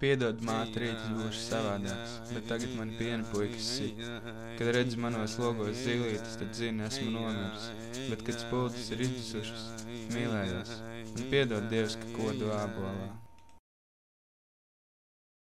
Piedod, māte, rīt es būšu savādāks, bet tagad man piena puikas sit. Kad redz manos logos zilītes, tad zini, esmu nomiris. Bet, kad spuldzes ir izdusušas, mīlējos. Un piedod Dievs, ka kodu ābolā.